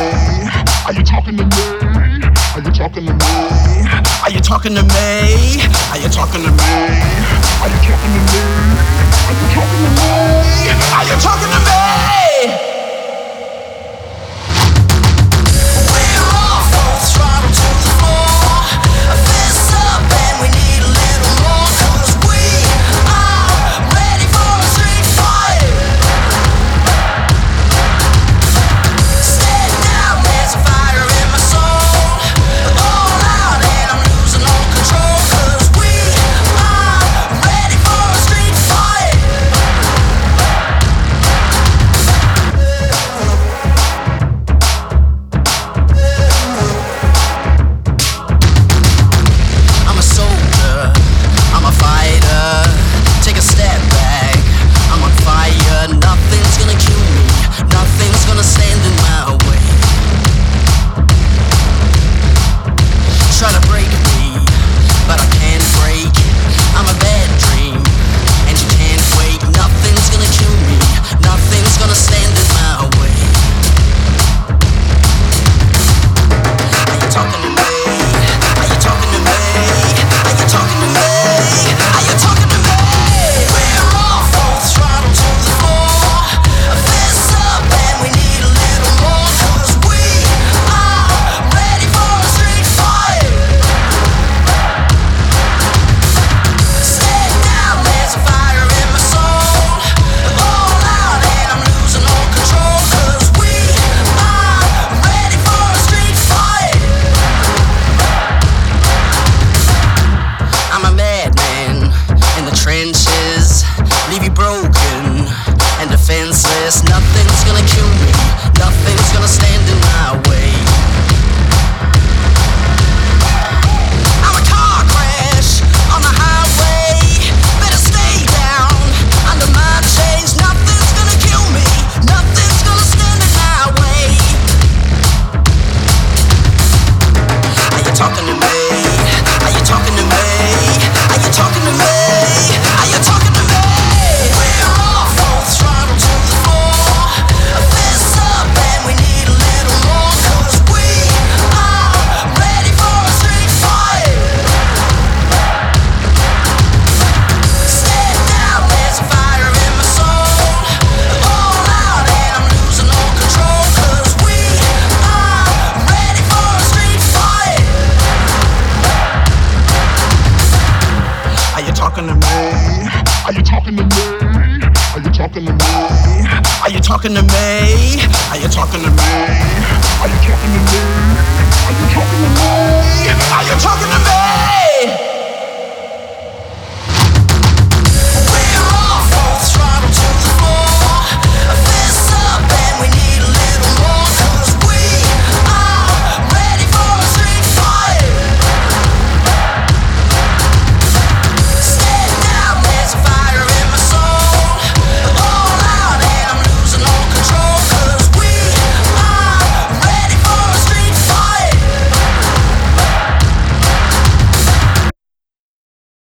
Are you talking to me? Are you talking to me? Are you talking to me? Are you talking to me? Are you talking to me? Are you talking to me? talking to me? Are you talking to me? Are you talking to me? Are you talking to me? Are you talking to me? Are you talking to me? Are you talking to me?